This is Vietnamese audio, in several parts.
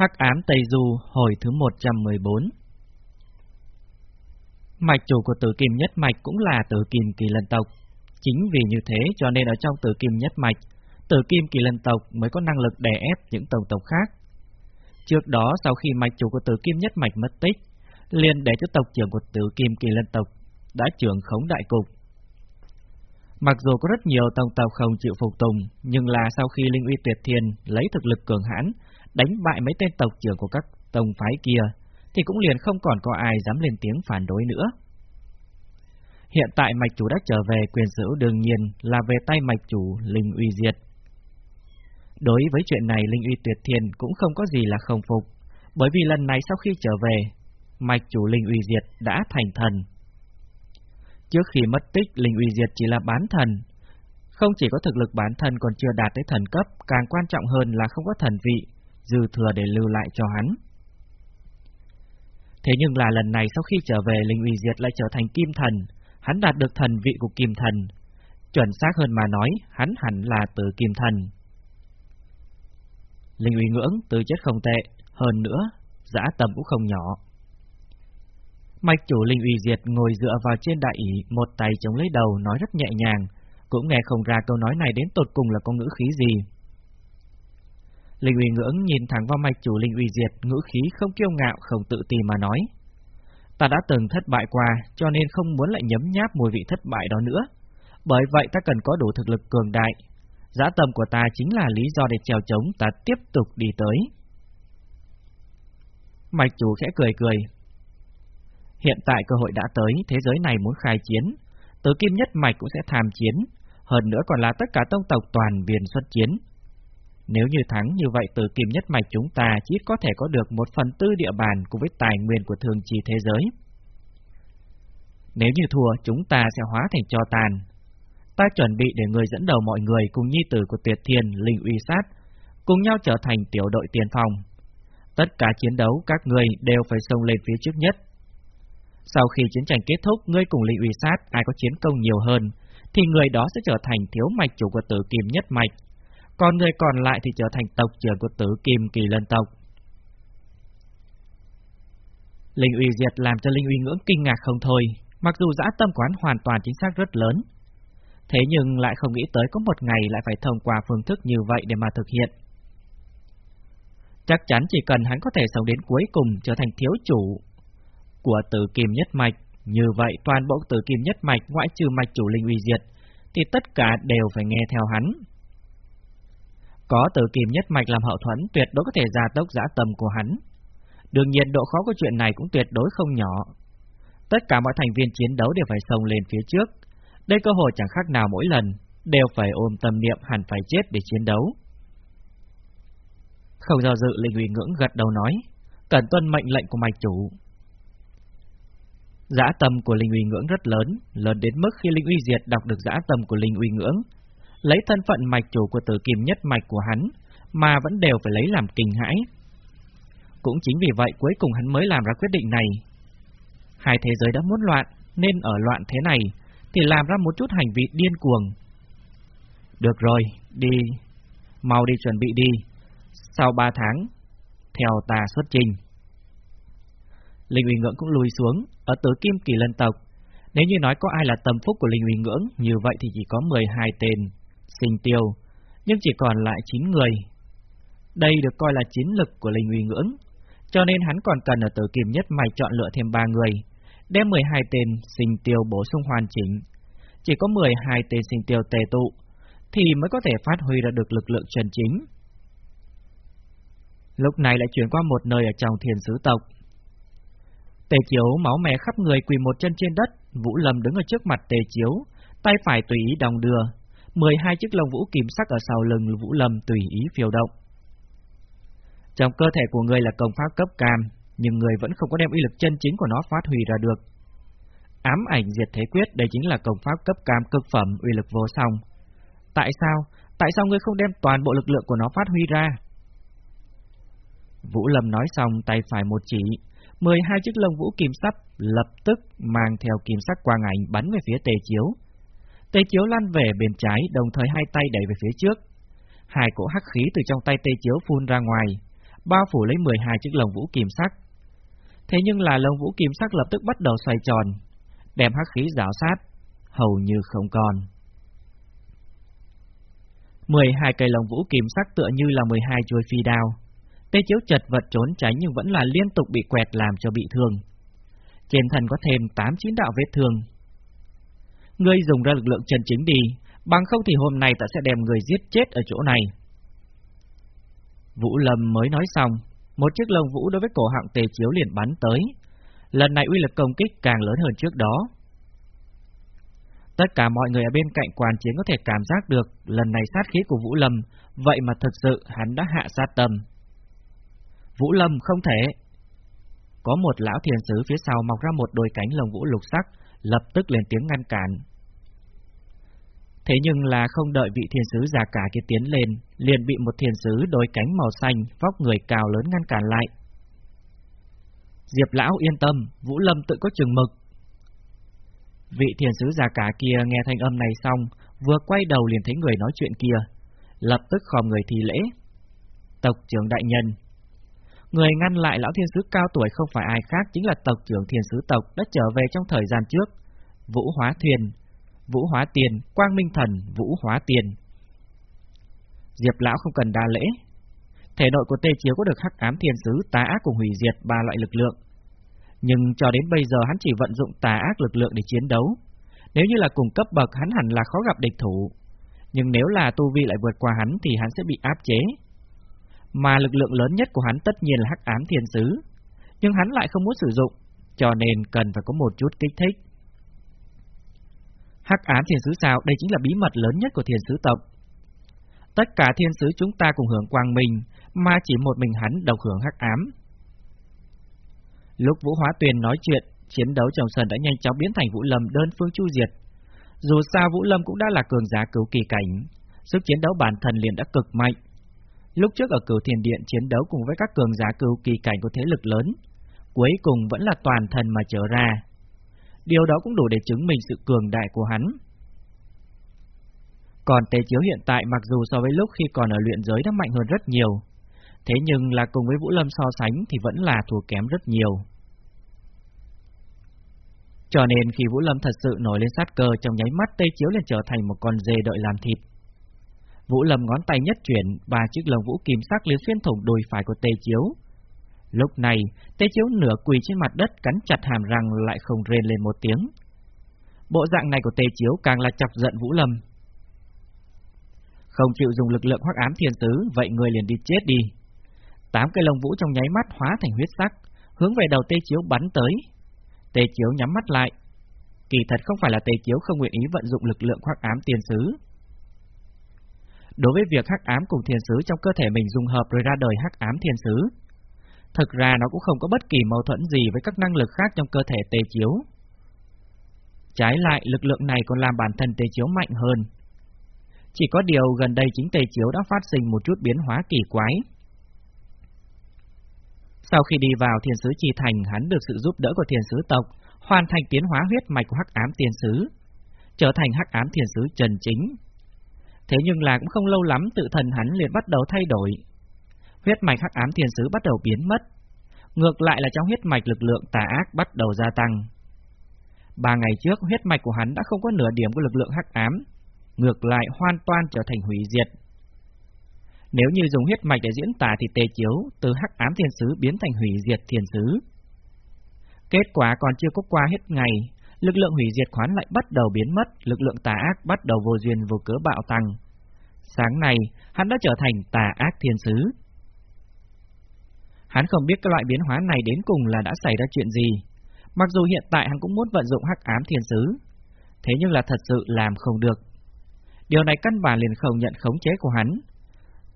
Hắc ám Tây Du hồi thứ 114 Mạch chủ của tử kim nhất mạch cũng là tử kim kỳ lân tộc. Chính vì như thế cho nên ở trong tử kim nhất mạch, tử kim kỳ lân tộc mới có năng lực đè ép những tổng tộc khác. Trước đó sau khi mạch chủ của tử kim nhất mạch mất tích, liền để cho tộc trưởng của tử kim kỳ lân tộc đã trưởng khống đại cục. Mặc dù có rất nhiều tông tộc không chịu phục tùng, nhưng là sau khi Linh Uy Tuyệt Thiên lấy thực lực cường hãn, đánh bại mấy tên tộc trưởng của các tông phái kia, thì cũng liền không còn có ai dám lên tiếng phản đối nữa. Hiện tại mạch chủ đã trở về quyền sở đương nhiên là về tay mạch chủ Linh Uy Diệt. Đối với chuyện này Linh Uy Tuyệt Thiên cũng không có gì là không phục, bởi vì lần này sau khi trở về, mạch chủ Linh Uy Diệt đã thành thần. Trước khi mất tích, Linh Uy Diệt chỉ là bán thần. Không chỉ có thực lực bán thần còn chưa đạt tới thần cấp, càng quan trọng hơn là không có thần vị, dư thừa để lưu lại cho hắn. Thế nhưng là lần này sau khi trở về Linh Uy Diệt lại trở thành kim thần, hắn đạt được thần vị của kim thần. Chuẩn xác hơn mà nói, hắn hẳn là từ kim thần. Linh Uy ngưỡng, từ chất không tệ, hơn nữa, giã tầm cũng không nhỏ. Mạch chủ Linh Uy Diệt ngồi dựa vào trên đại ý, một tay chống lấy đầu nói rất nhẹ nhàng, cũng nghe không ra câu nói này đến tột cùng là có ngữ khí gì. Linh Uy ngưỡng nhìn thẳng vào mạch chủ Linh Uy Diệt, ngữ khí không kiêu ngạo, không tự ti mà nói. Ta đã từng thất bại qua, cho nên không muốn lại nhấm nháp mùi vị thất bại đó nữa. Bởi vậy ta cần có đủ thực lực cường đại. Giá tầm của ta chính là lý do để trèo chống ta tiếp tục đi tới. Mạch chủ khẽ cười cười. Hiện tại cơ hội đã tới, thế giới này muốn khai chiến. Tứ kim nhất mạch cũng sẽ tham chiến. Hơn nữa còn là tất cả tông tộc toàn viên xuất chiến. Nếu như thắng như vậy từ kim nhất mạch chúng ta chỉ có thể có được một phần tư địa bàn cùng với tài nguyên của thường trì thế giới. Nếu như thua, chúng ta sẽ hóa thành cho tàn. Ta chuẩn bị để người dẫn đầu mọi người cùng nhi tử của tuyệt thiên, linh uy sát, cùng nhau trở thành tiểu đội tiền phòng. Tất cả chiến đấu các người đều phải xông lên phía trước nhất. Sau khi chiến tranh kết thúc, ngươi cùng linh uy sát ai có chiến công nhiều hơn, thì người đó sẽ trở thành thiếu mạch chủ của tử kim nhất mạch, còn người còn lại thì trở thành tộc trưởng của tử kim kỳ lân tộc. Linh uy diệt làm cho Linh uy ngưỡng kinh ngạc không thôi, mặc dù dã tâm quán hoàn toàn chính xác rất lớn. Thế nhưng lại không nghĩ tới có một ngày lại phải thông qua phương thức như vậy để mà thực hiện. Chắc chắn chỉ cần hắn có thể sống đến cuối cùng trở thành thiếu chủ của tử kim nhất mạch, như vậy toàn bộ tử kim nhất mạch ngoại trừ mạch chủ linh uy diệt, thì tất cả đều phải nghe theo hắn. Có tử kim nhất mạch làm hậu thuẫn tuyệt đối có thể gia tốc giã tầm của hắn. Đương nhiên độ khó của chuyện này cũng tuyệt đối không nhỏ. Tất cả mọi thành viên chiến đấu đều phải xông lên phía trước. Đây cơ hội chẳng khác nào mỗi lần, đều phải ôm tâm niệm hẳn phải chết để chiến đấu. Không do dự Linh Uy Ngưỡng gật đầu nói, cần tuân mệnh lệnh của mạch chủ. Giã tâm của Linh Uy Ngưỡng rất lớn, lớn đến mức khi Linh Uy Diệt đọc được giã tâm của Linh Uy Ngưỡng, lấy thân phận mạch chủ của tử kim nhất mạch của hắn, mà vẫn đều phải lấy làm kinh hãi. Cũng chính vì vậy cuối cùng hắn mới làm ra quyết định này. Hai thế giới đã muốn loạn, nên ở loạn thế này, thì làm ra một chút hành vi điên cuồng. Được rồi, đi, mau đi chuẩn bị đi, sau ba tháng, theo ta xuất trình. Linh uy ngưỡng cũng lùi xuống, ở tử kim kỳ lân tộc. Nếu như nói có ai là tâm phúc của Linh uy ngưỡng, như vậy thì chỉ có 12 tên sinh tiêu, nhưng chỉ còn lại 9 người. Đây được coi là chiến lực của Linh Uy Ngưỡng, cho nên hắn còn cần ở tử kim nhất mạch chọn lựa thêm 3 người, đem 12 tên sinh tiêu bổ sung hoàn chỉnh. Chỉ có 12 tên sinh tiêu tề tụ, thì mới có thể phát huy ra được lực lượng chân chính. Lúc này lại chuyển qua một nơi ở trong thiền sứ tộc. Tề chiếu máu mè khắp người quỳ một chân trên đất, Vũ Lâm đứng ở trước mặt tề chiếu, tay phải tùy ý đồng đưa, 12 chiếc lông vũ kim sắc ở sau lưng Vũ Lâm tùy ý phiêu động. Trong cơ thể của người là công pháp cấp cam, nhưng người vẫn không có đem uy lực chân chính của nó phát huy ra được. Ám ảnh diệt thế quyết đây chính là công pháp cấp cam cực phẩm uy lực vô song. Tại sao? Tại sao ngươi không đem toàn bộ lực lượng của nó phát huy ra? Vũ Lâm nói xong tay phải một chỉ, 12 chiếc lông vũ kim sắc lập tức mang theo kim sắc quang ảnh bắn về phía tề chiếu. Tê chiếu lăn về bên trái, đồng thời hai tay đẩy về phía trước. Hai cỗ hắc khí từ trong tay tê chiếu phun ra ngoài, bao phủ lấy 12 chiếc lồng vũ kim sắc. Thế nhưng là lồng vũ kim sắc lập tức bắt đầu xoay tròn, đem hắc khí rào sát, hầu như không còn. 12 cây lồng vũ kim sắc tựa như là 12 chuôi phi đao. Tê chiếu chật vật trốn tránh nhưng vẫn là liên tục bị quẹt làm cho bị thương. Trên thân có thêm 8-9 đạo vết thương. Ngươi dùng ra lực lượng chân chính đi, bằng không thì hôm nay ta sẽ đem người giết chết ở chỗ này. Vũ Lâm mới nói xong, một chiếc lồng vũ đối với cổ hạng tề chiếu liền bắn tới. Lần này uy lực công kích càng lớn hơn trước đó. Tất cả mọi người ở bên cạnh quan chiến có thể cảm giác được lần này sát khí của Vũ Lâm, vậy mà thực sự hắn đã hạ sát tâm. Vũ Lâm không thể. Có một lão thiền sứ phía sau mọc ra một đôi cánh lồng vũ lục sắc, lập tức lên tiếng ngăn cản. Thế nhưng là không đợi vị thiền sứ già cả kia tiến lên, liền bị một thiền sứ đôi cánh màu xanh, vóc người cao lớn ngăn cản lại. Diệp lão yên tâm, Vũ Lâm tự có chừng mực. Vị thiền sứ già cả kia nghe thanh âm này xong, vừa quay đầu liền thấy người nói chuyện kia, lập tức khom người thi lễ. Tộc trưởng đại nhân, Người ngăn lại lão thiên sứ cao tuổi không phải ai khác chính là tộc trưởng thiên sứ tộc đã trở về trong thời gian trước. Vũ Hóa Thuyền, Vũ Hóa Tiền, Quang Minh Thần, Vũ Hóa Tiền. Diệp lão không cần đa lễ. Thể nội của Tê Chiếu có được hắc ám thiên sứ tà ác cùng hủy diệt ba loại lực lượng. Nhưng cho đến bây giờ hắn chỉ vận dụng tà ác lực lượng để chiến đấu. Nếu như là cùng cấp bậc hắn hẳn là khó gặp địch thủ. Nhưng nếu là tu vi lại vượt qua hắn thì hắn sẽ bị áp chế, mà lực lượng lớn nhất của hắn tất nhiên là hắc ám thiên sứ, nhưng hắn lại không muốn sử dụng, cho nên cần phải có một chút kích thích. Hắc ám thiên sứ sao? Đây chính là bí mật lớn nhất của thiên sứ tộc. Tất cả thiên sứ chúng ta cùng hưởng quang minh, mà chỉ một mình hắn độc hưởng hắc ám. Lúc Vũ Hóa Tuyền nói chuyện, chiến đấu trong sân đã nhanh chóng biến thành Vũ Lâm đơn phương chu diệt. Dù sao Vũ Lâm cũng đã là cường giả cứu kỳ cảnh, sức chiến đấu bản thân liền đã cực mạnh, Lúc trước ở cửu thiền điện chiến đấu cùng với các cường giả cửu kỳ cảnh của thế lực lớn, cuối cùng vẫn là toàn thần mà trở ra. Điều đó cũng đủ để chứng minh sự cường đại của hắn. Còn Tế Chiếu hiện tại mặc dù so với lúc khi còn ở luyện giới đã mạnh hơn rất nhiều, thế nhưng là cùng với Vũ Lâm so sánh thì vẫn là thua kém rất nhiều. Cho nên khi Vũ Lâm thật sự nổi lên sát cơ trong nháy mắt Tây Chiếu liền trở thành một con dê đợi làm thịt. Vũ Lâm ngón tay nhất chuyển, ba chiếc lồng vũ kim sắc liền xuyên thủng đùi phải của Tề Chiếu. Lúc này, Tề Chiếu nửa quỳ trên mặt đất cắn chặt hàm răng lại không rên lên một tiếng. Bộ dạng này của Tề Chiếu càng là chọc giận Vũ Lâm. Không chịu dùng lực lượng hoắc ám thiên tứ, vậy người liền đi chết đi. Tám cây lồng vũ trong nháy mắt hóa thành huyết sắc, hướng về đầu Tê Chiếu bắn tới. Tê Chiếu nhắm mắt lại. Kỳ thật không phải là Tê Chiếu không nguyện ý vận dụng lực lượng hoắc ám tiền sứ, đối với việc hắc ám cùng thiên sứ trong cơ thể mình dung hợp rồi ra đời hắc ám thiên sứ. Thực ra nó cũng không có bất kỳ mâu thuẫn gì với các năng lực khác trong cơ thể tê chiếu. Trái lại, lực lượng này còn làm bản thân tê chiếu mạnh hơn. Chỉ có điều gần đây chính tê chiếu đã phát sinh một chút biến hóa kỳ quái. Sau khi đi vào thiên sứ chi thành, hắn được sự giúp đỡ của thiên sứ tộc, hoàn thành tiến hóa huyết mạch của hắc ám thiên sứ, trở thành hắc ám thiên sứ trần chính, Thế nhưng là cũng không lâu lắm tự thần hắn liền bắt đầu thay đổi. Huyết mạch hắc ám thiên sứ bắt đầu biến mất. Ngược lại là trong huyết mạch lực lượng tà ác bắt đầu gia tăng. Ba ngày trước, huyết mạch của hắn đã không có nửa điểm của lực lượng hắc ám, ngược lại hoàn toàn trở thành hủy diệt. Nếu như dùng huyết mạch để diễn tả thì tê chiếu từ hắc ám thiên sứ biến thành hủy diệt thiên sứ. Kết quả còn chưa có qua hết ngày, lực lượng hủy diệt khoán lại bắt đầu biến mất, lực lượng tà ác bắt đầu vô duyên vô cớ bạo tăng. Sáng nay, hắn đã trở thành tà ác thiên sứ. Hắn không biết cái loại biến hóa này đến cùng là đã xảy ra chuyện gì. Mặc dù hiện tại hắn cũng muốn vận dụng hắc ám thiên sứ, thế nhưng là thật sự làm không được. Điều này căn bản liền không nhận khống chế của hắn.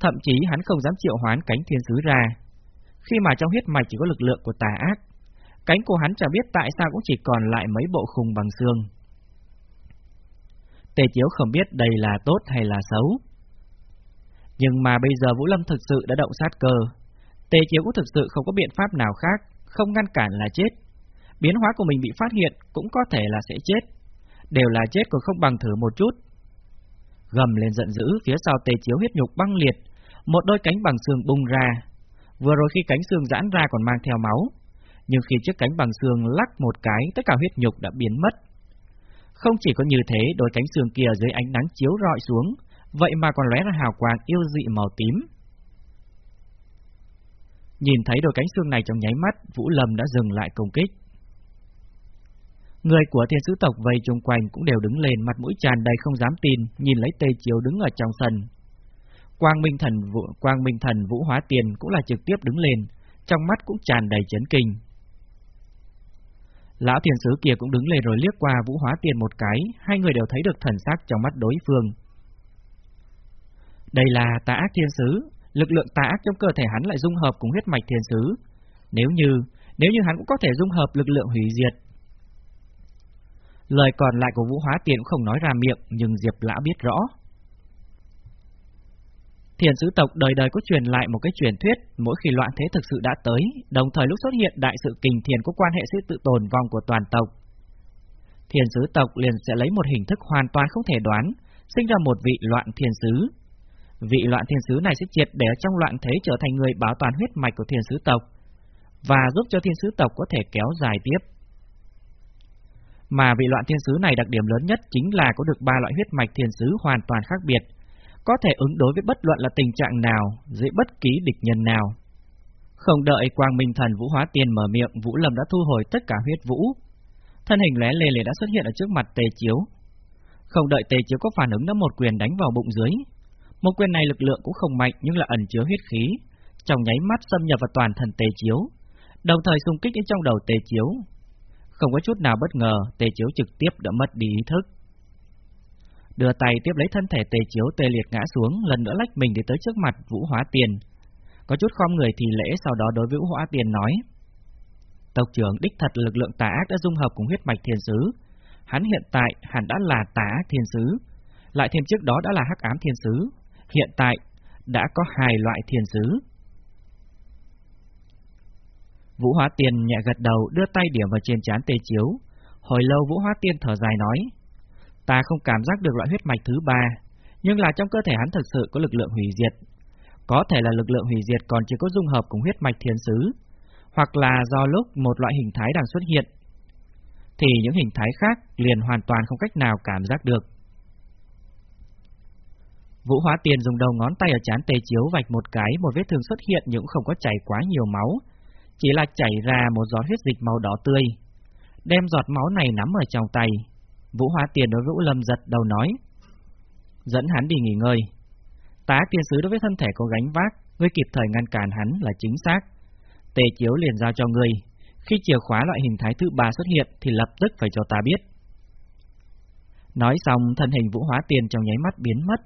Thậm chí hắn không dám triệu hoán cánh thiên sứ ra, khi mà trong huyết mạch chỉ có lực lượng của tà ác. Cánh của hắn chả biết tại sao cũng chỉ còn lại mấy bộ khung bằng xương. Tề Chiếu không biết đây là tốt hay là xấu. Nhưng mà bây giờ Vũ Lâm thực sự đã động sát cơ. Tề Chiếu cũng thực sự không có biện pháp nào khác, không ngăn cản là chết. Biến hóa của mình bị phát hiện cũng có thể là sẽ chết. Đều là chết còn không bằng thử một chút. Gầm lên giận dữ, phía sau Tề Chiếu huyết nhục băng liệt, một đôi cánh bằng xương bung ra. Vừa rồi khi cánh xương giãn ra còn mang theo máu, nhưng khi chiếc cánh bằng xương lắc một cái, tất cả huyết nhục đã biến mất. Không chỉ có như thế, đôi cánh xương kia dưới ánh nắng chiếu rọi xuống, vậy mà còn lóe ra hào quang yêu dị màu tím. Nhìn thấy đôi cánh xương này trong nháy mắt, Vũ Lâm đã dừng lại công kích. Người của thiên sứ tộc vây chung quanh cũng đều đứng lên mặt mũi tràn đầy không dám tin, nhìn lấy tê chiếu đứng ở trong sân. Quang Minh Thần Vũ, Quang Minh Thần Vũ Hóa Tiền cũng là trực tiếp đứng lên, trong mắt cũng tràn đầy chấn kinh. Lão thiền sứ kia cũng đứng lên rồi liếc qua Vũ Hóa Tiền một cái, hai người đều thấy được thần sắc trong mắt đối phương. Đây là tà ác thiên sứ, lực lượng tà ác trong cơ thể hắn lại dung hợp cùng huyết mạch thiên sứ. Nếu như, nếu như hắn cũng có thể dung hợp lực lượng hủy diệt, Lời còn lại của Vũ Hóa Tiền cũng không nói ra miệng, nhưng Diệp Lão biết rõ. Thiền sứ tộc đời đời có truyền lại một cái truyền thuyết, mỗi khi loạn thế thực sự đã tới, đồng thời lúc xuất hiện đại sự kình thiền có quan hệ sự tự tồn vong của toàn tộc. Thiền sứ tộc liền sẽ lấy một hình thức hoàn toàn không thể đoán, sinh ra một vị loạn thiền sứ. Vị loạn thiền sứ này sẽ triệt để trong loạn thế trở thành người bảo toàn huyết mạch của thiền sứ tộc, và giúp cho thiên sứ tộc có thể kéo dài tiếp. Mà vị loạn thiên sứ này đặc điểm lớn nhất chính là có được ba loại huyết mạch thiên sứ hoàn toàn khác biệt, có thể ứng đối với bất luận là tình trạng nào, dưới bất kỳ địch nhân nào. Không đợi Quang Minh Thần Vũ Hóa Tiên mở miệng, Vũ Lâm đã thu hồi tất cả huyết vũ. Thân hình lóe lên liền đã xuất hiện ở trước mặt Tề Chiếu. Không đợi Tề Chiếu có phản ứng đã một quyền đánh vào bụng dưới. Một quyền này lực lượng cũng không mạnh nhưng là ẩn chứa huyết khí, trong nháy mắt xâm nhập vào toàn thân Tề Chiếu, đồng thời xung kích đến trong đầu Tề Chiếu, không có chút nào bất ngờ, tề chiếu trực tiếp đã mất đi ý thức. Đưa tay tiếp lấy thân thể tề chiếu tê liệt ngã xuống, lần nữa lách mình để tới trước mặt Vũ Hóa Tiền. Có chút khom người thì lễ sau đó đối với Vũ Hóa Tiền nói. Tộc trưởng đích thật lực lượng tà ác đã dung hợp cùng huyết mạch thiên sứ. Hắn hiện tại hẳn đã là tà ác thiên sứ, lại thêm trước đó đã là hắc ám thiên sứ. Hiện tại đã có hai loại thiên sứ. Vũ Hóa tiền nhẹ gật đầu đưa tay điểm vào trên trán tê chiếu. Hồi lâu Vũ Hóa Tiên thở dài nói, ta không cảm giác được loại huyết mạch thứ ba, nhưng là trong cơ thể hắn thực sự có lực lượng hủy diệt. Có thể là lực lượng hủy diệt còn chưa có dung hợp cùng huyết mạch thiên sứ, hoặc là do lúc một loại hình thái đang xuất hiện, thì những hình thái khác liền hoàn toàn không cách nào cảm giác được. Vũ Hóa Tiền dùng đầu ngón tay ở chán tê chiếu vạch một cái, một vết thương xuất hiện nhưng không có chảy quá nhiều máu, chỉ là chảy ra một giọt huyết dịch màu đỏ tươi. Đem giọt máu này nắm ở trong tay, Vũ Hóa Tiền đối với Vũ Lâm giật đầu nói. Dẫn hắn đi nghỉ ngơi. Tá tiên sứ đối với thân thể có gánh vác, ngươi kịp thời ngăn cản hắn là chính xác. Tề chiếu liền giao cho ngươi, khi chìa khóa loại hình thái thứ ba xuất hiện thì lập tức phải cho ta biết. Nói xong, thân hình Vũ Hóa Tiền trong nháy mắt biến mất.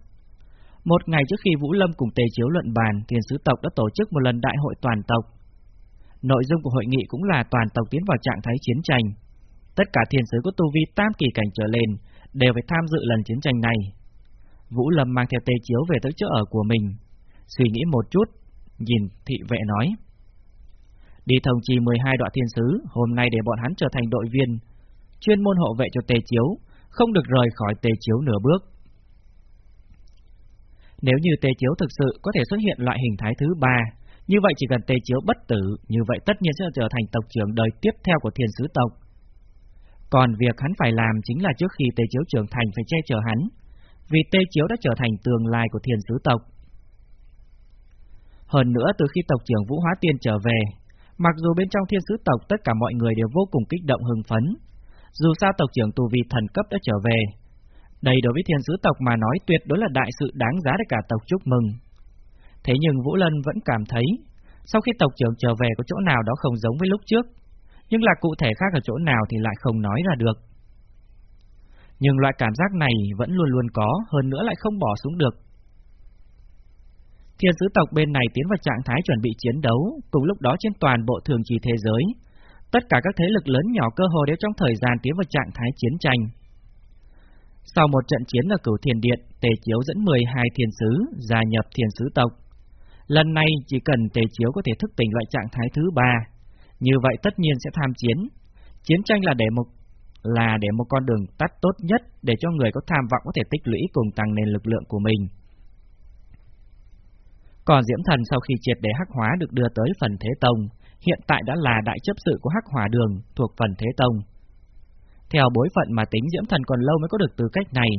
Một ngày trước khi Vũ Lâm cùng Tề Chiếu luận bàn, Thiên sứ tộc đã tổ chức một lần đại hội toàn tộc, Nội dung của hội nghị cũng là toàn tộc tiến vào trạng thái chiến tranh. Tất cả thiên sứ có tu vi tam kỳ cảnh trở lên đều phải tham dự lần chiến tranh này. Vũ Lâm mang theo tê chiếu về tới chỗ ở của mình. Suy nghĩ một chút, nhìn thị vệ nói. Đi thông trì 12 đoạn thiên sứ, hôm nay để bọn hắn trở thành đội viên, chuyên môn hộ vệ cho tê chiếu, không được rời khỏi tê chiếu nửa bước. Nếu như tê chiếu thực sự có thể xuất hiện loại hình thái thứ ba, như vậy chỉ cần tê chiếu bất tử, như vậy tất nhiên sẽ trở thành tộc trưởng đời tiếp theo của thiên sứ tộc. Còn việc hắn phải làm chính là trước khi tê chiếu trưởng thành phải che chở hắn, vì tê chiếu đã trở thành tương lai của thiên sứ tộc. Hơn nữa từ khi tộc trưởng Vũ Hóa Tiên trở về, mặc dù bên trong thiên sứ tộc tất cả mọi người đều vô cùng kích động hưng phấn, dù sao tộc trưởng tù vi thần cấp đã trở về, đây đối với thiên sứ tộc mà nói tuyệt đối là đại sự đáng giá để cả tộc chúc mừng. Thế nhưng Vũ Lân vẫn cảm thấy, sau khi tộc trưởng trở về có chỗ nào đó không giống với lúc trước, nhưng là cụ thể khác ở chỗ nào thì lại không nói ra được. Nhưng loại cảm giác này vẫn luôn luôn có, hơn nữa lại không bỏ xuống được. Thiên sứ tộc bên này tiến vào trạng thái chuẩn bị chiến đấu, cùng lúc đó trên toàn bộ thường trì thế giới, tất cả các thế lực lớn nhỏ cơ hồ đều trong thời gian tiến vào trạng thái chiến tranh. Sau một trận chiến ở cửu thiền điện, Tề Chiếu dẫn 12 thiên sứ gia nhập thiên sứ tộc. Lần này chỉ cần tề chiếu có thể thức tỉnh loại trạng thái thứ ba, như vậy tất nhiên sẽ tham chiến. Chiến tranh là để một là để một con đường tắt tốt nhất để cho người có tham vọng có thể tích lũy cùng tăng lên lực lượng của mình. Còn Diễm Thần sau khi triệt để hắc hóa được đưa tới phần Thế Tông, hiện tại đã là đại chấp sự của hắc hỏa đường thuộc phần Thế Tông. Theo bối phận mà tính Diễm Thần còn lâu mới có được tư cách này,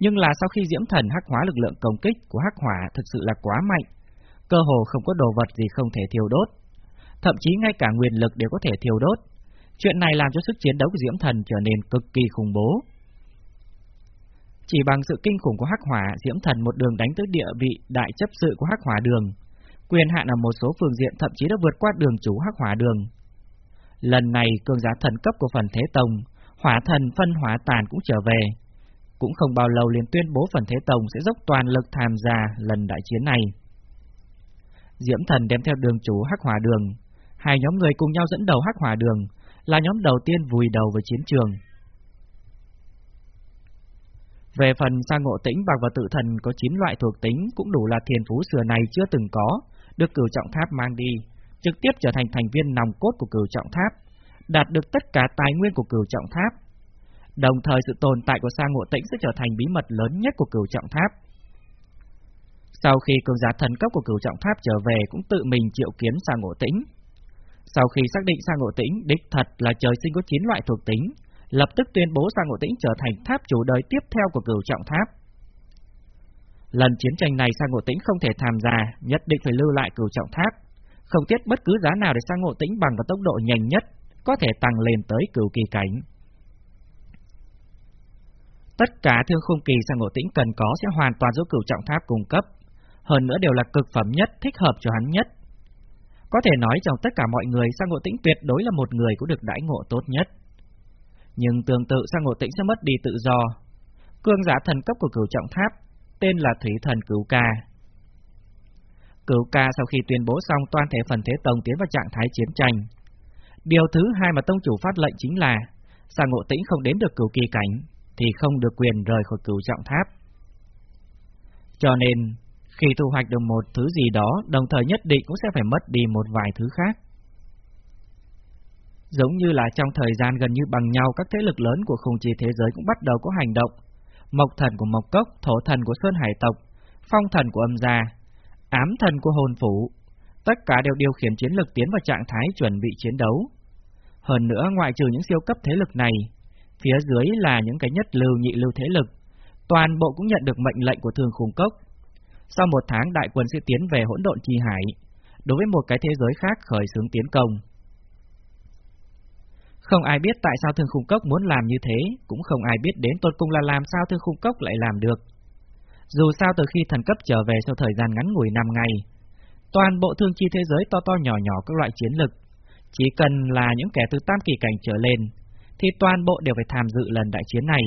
nhưng là sau khi Diễm Thần hắc hóa lực lượng công kích của hắc hỏa thực sự là quá mạnh, cơ hồ không có đồ vật gì không thể thiêu đốt. Thậm chí ngay cả nguyên lực đều có thể thiêu đốt. Chuyện này làm cho sức chiến đấu của Diễm Thần trở nên cực kỳ khủng bố. Chỉ bằng sự kinh khủng của Hắc Hỏa, Diễm Thần một đường đánh tới địa vị đại chấp sự của Hắc Hỏa Đường, quyền hạn ở một số phương diện thậm chí đã vượt qua đường chủ Hắc Hỏa Đường. Lần này cường giá thần cấp của phần Thế Tông, Hỏa Thần phân hỏa tàn cũng trở về, cũng không bao lâu liền tuyên bố phần Thế Tông sẽ dốc toàn lực tham gia lần đại chiến này. Diễm Thần đem theo đường chủ Hắc Hỏa Đường, hai nhóm người cùng nhau dẫn đầu Hắc Hỏa Đường, là nhóm đầu tiên vùi đầu với chiến trường. Về phần sang ngộ tĩnh bạc và tự thần có 9 loại thuộc tính cũng đủ là thiền phú xưa này chưa từng có, được cửu trọng tháp mang đi, trực tiếp trở thành thành viên nòng cốt của cửu trọng tháp, đạt được tất cả tài nguyên của cửu trọng tháp. Đồng thời sự tồn tại của sang ngộ tĩnh sẽ trở thành bí mật lớn nhất của cửu trọng tháp. Sau khi cường giả thần cấp của cửu trọng tháp trở về cũng tự mình triệu kiến sang ngộ tĩnh. Sau khi xác định sang ngộ tĩnh đích thật là trời sinh có 9 loại thuộc tính, lập tức tuyên bố sang ngộ tĩnh trở thành tháp chủ đời tiếp theo của cửu trọng tháp. Lần chiến tranh này sang ngộ tĩnh không thể tham gia, nhất định phải lưu lại cửu trọng tháp, không tiếc bất cứ giá nào để sang ngộ tĩnh bằng vào tốc độ nhanh nhất, có thể tăng lên tới cửu kỳ cảnh. Tất cả thương khung kỳ sang ngộ tĩnh cần có sẽ hoàn toàn do cửu trọng tháp cung cấp, hơn nữa đều là cực phẩm nhất, thích hợp cho hắn nhất. Có thể nói trong tất cả mọi người sang ngộ tĩnh tuyệt đối là một người có được đãi ngộ tốt nhất nhưng tương tự sang ngộ tĩnh sẽ mất đi tự do. Cương giả thần cấp của cửu trọng tháp, tên là Thủy Thần Cửu Ca. Cửu Ca sau khi tuyên bố xong toàn thể phần thế tông tiến vào trạng thái chiến tranh. Điều thứ hai mà tông chủ phát lệnh chính là, sang ngộ tĩnh không đến được cửu kỳ cảnh, thì không được quyền rời khỏi cửu trọng tháp. Cho nên, khi thu hoạch được một thứ gì đó, đồng thời nhất định cũng sẽ phải mất đi một vài thứ khác. Giống như là trong thời gian gần như bằng nhau các thế lực lớn của khung chi thế giới cũng bắt đầu có hành động. Mộc thần của Mộc Cốc, thổ thần của Sơn Hải tộc, phong thần của âm gia, ám thần của hồn phủ, tất cả đều điều khiển chiến lực tiến vào trạng thái chuẩn bị chiến đấu. Hơn nữa ngoại trừ những siêu cấp thế lực này, phía dưới là những cái nhất lưu nhị lưu thế lực, toàn bộ cũng nhận được mệnh lệnh của thường Khung Cốc. Sau một tháng đại quân sẽ tiến về hỗn độn chi hải, đối với một cái thế giới khác khởi xướng tiến công. Không ai biết tại sao Thương Khung Cốc muốn làm như thế, cũng không ai biết đến Tôn cùng là làm sao Thương Khung Cốc lại làm được. Dù sao từ khi thần cấp trở về sau thời gian ngắn ngủi 5 ngày, toàn bộ thương chi thế giới to to nhỏ nhỏ các loại chiến lực, chỉ cần là những kẻ từ tam kỳ cảnh trở lên, thì toàn bộ đều phải tham dự lần đại chiến này.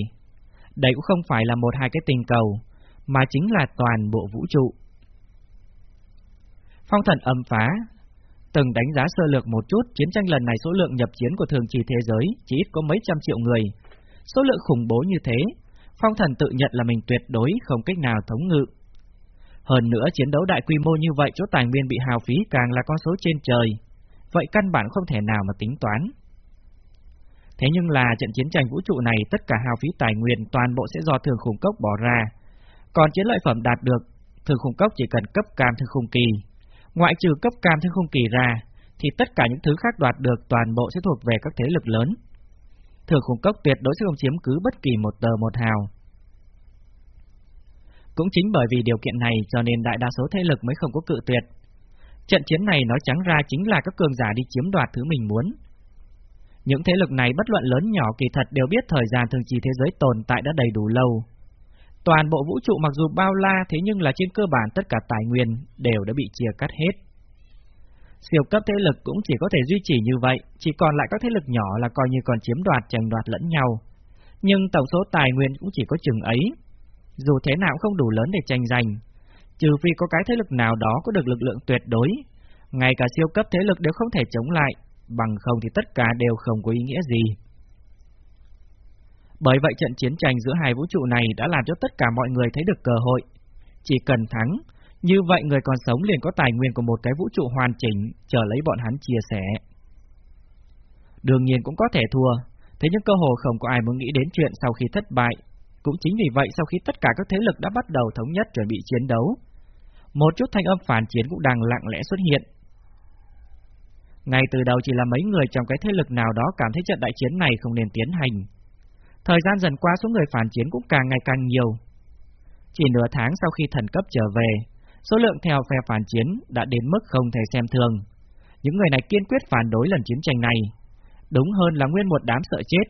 Đây cũng không phải là một hai cái tình cầu, mà chính là toàn bộ vũ trụ. Phong thần âm phá Từng đánh giá sơ lược một chút, chiến tranh lần này số lượng nhập chiến của thường trì thế giới chỉ ít có mấy trăm triệu người. Số lượng khủng bố như thế, phong thần tự nhận là mình tuyệt đối không cách nào thống ngự. Hơn nữa chiến đấu đại quy mô như vậy chỗ tài nguyên bị hào phí càng là con số trên trời, vậy căn bản không thể nào mà tính toán. Thế nhưng là trận chiến tranh vũ trụ này tất cả hào phí tài nguyên toàn bộ sẽ do thường khủng cốc bỏ ra, còn chiến lợi phẩm đạt được, thường khung cốc chỉ cần cấp cam thường khung kỳ, Ngoại trừ cấp cam thiên khung kỳ ra, thì tất cả những thứ khác đoạt được toàn bộ sẽ thuộc về các thế lực lớn. Thường khủng cốc tuyệt đối sẽ không chiếm cứ bất kỳ một tờ một hào. Cũng chính bởi vì điều kiện này cho nên đại đa số thế lực mới không có cự tuyệt. Trận chiến này nói trắng ra chính là các cường giả đi chiếm đoạt thứ mình muốn. Những thế lực này bất luận lớn nhỏ kỳ thật đều biết thời gian thường trì thế giới tồn tại đã đầy đủ lâu, Toàn bộ vũ trụ mặc dù bao la thế nhưng là trên cơ bản tất cả tài nguyên đều đã bị chia cắt hết. Siêu cấp thế lực cũng chỉ có thể duy trì như vậy, chỉ còn lại các thế lực nhỏ là coi như còn chiếm đoạt tranh đoạt lẫn nhau. Nhưng tổng số tài nguyên cũng chỉ có chừng ấy. Dù thế nào cũng không đủ lớn để tranh giành, trừ phi có cái thế lực nào đó có được lực lượng tuyệt đối, ngay cả siêu cấp thế lực đều không thể chống lại, bằng không thì tất cả đều không có ý nghĩa gì. Bởi vậy trận chiến tranh giữa hai vũ trụ này đã làm cho tất cả mọi người thấy được cơ hội. Chỉ cần thắng, như vậy người còn sống liền có tài nguyên của một cái vũ trụ hoàn chỉnh, chờ lấy bọn hắn chia sẻ. Đương nhiên cũng có thể thua, thế nhưng cơ hồ không có ai muốn nghĩ đến chuyện sau khi thất bại. Cũng chính vì vậy sau khi tất cả các thế lực đã bắt đầu thống nhất chuẩn bị chiến đấu, Một chút thanh âm phản chiến cũng đang lặng lẽ xuất hiện. Ngay từ đầu chỉ là mấy người trong cái thế lực nào đó cảm thấy trận đại chiến này không nên tiến hành. Thời gian dần qua số người phản chiến cũng càng ngày càng nhiều. Chỉ nửa tháng sau khi thần cấp trở về, số lượng theo phe phản chiến đã đến mức không thể xem thường. Những người này kiên quyết phản đối lần chiến tranh này. Đúng hơn là nguyên một đám sợ chết.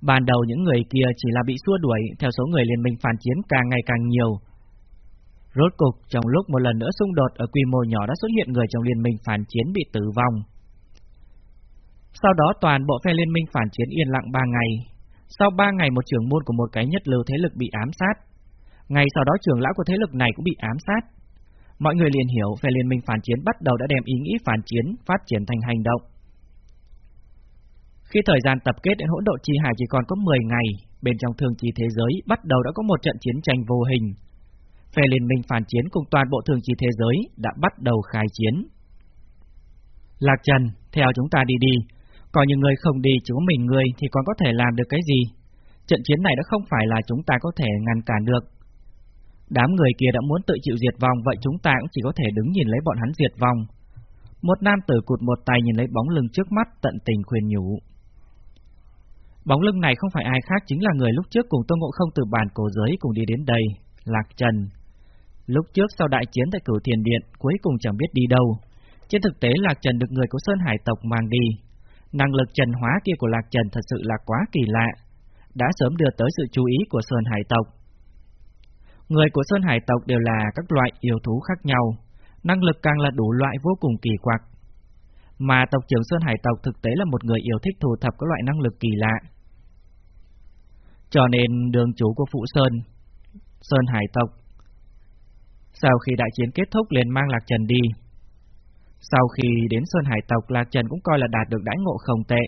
Ban đầu những người kia chỉ là bị xua đuổi theo số người liên minh phản chiến càng ngày càng nhiều. Rốt cục, trong lúc một lần nữa xung đột ở quy mô nhỏ đã xuất hiện người trong liên minh phản chiến bị tử vong. Sau đó toàn bộ phe liên minh phản chiến yên lặng 3 ngày. Sau 3 ngày một trưởng môn của một cái nhất lưu thế lực bị ám sát. Ngày sau đó trưởng lão của thế lực này cũng bị ám sát. Mọi người liền hiểu phe liên minh phản chiến bắt đầu đã đem ý nghĩ phản chiến phát triển thành hành động. Khi thời gian tập kết đến hỗn độ chi hải chỉ còn có 10 ngày, bên trong thường trì thế giới bắt đầu đã có một trận chiến tranh vô hình. Phe liên minh phản chiến cùng toàn bộ thường trì thế giới đã bắt đầu khai chiến. Lạc Trần, theo chúng ta đi đi, còn những người không đi chỉ mình người thì còn có thể làm được cái gì? Trận chiến này đã không phải là chúng ta có thể ngăn cản được. Đám người kia đã muốn tự chịu diệt vong, vậy chúng ta cũng chỉ có thể đứng nhìn lấy bọn hắn diệt vong. Một nam tử cụt một tay nhìn lấy bóng lưng trước mắt tận tình khuyên nhủ. Bóng lưng này không phải ai khác chính là người lúc trước cùng Tô Ngộ Không từ bàn cổ giới cùng đi đến đây, Lạc Trần. Lúc trước sau đại chiến tại cửu thiền điện, cuối cùng chẳng biết đi đâu. Trên thực tế Lạc Trần được người của Sơn Hải tộc mang đi. Năng lực trần hóa kia của Lạc Trần thật sự là quá kỳ lạ, đã sớm đưa tới sự chú ý của Sơn Hải tộc. Người của Sơn Hải tộc đều là các loại yêu thú khác nhau, năng lực càng là đủ loại vô cùng kỳ quặc. Mà tộc trưởng Sơn Hải tộc thực tế là một người yêu thích thu thập các loại năng lực kỳ lạ. Cho nên đường chủ của Phụ Sơn, Sơn Hải tộc, sau khi đại chiến kết thúc liền mang Lạc Trần đi. Sau khi đến Sơn Hải tộc, Lạc Trần cũng coi là đạt được đãi ngộ không tệ,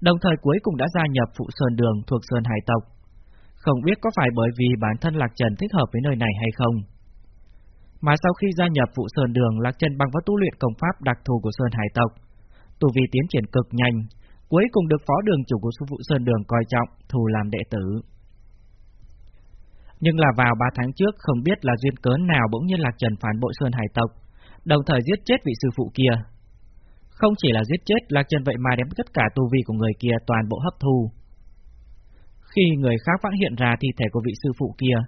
đồng thời cuối cùng đã gia nhập Phụ Sơn Đường thuộc Sơn Hải tộc. Không biết có phải bởi vì bản thân Lạc Trần thích hợp với nơi này hay không? Mà sau khi gia nhập Phụ Sơn Đường, Lạc Trần bằng vào tu luyện công pháp đặc thù của Sơn Hải tộc, tu vi tiến triển cực nhanh, cuối cùng được phó đường chủ của sư phụ Sơn Đường coi trọng, thù làm đệ tử. Nhưng là vào 3 tháng trước không biết là duyên cớ nào bỗng nhiên Lạc Trần phản bội Sơn Hải tộc, đồng thời giết chết vị sư phụ kia. Không chỉ là giết chết, Lạc Trần vậy mà đem tất cả tu vi của người kia toàn bộ hấp thu. Khi người khác phát hiện ra thi thể của vị sư phụ kia,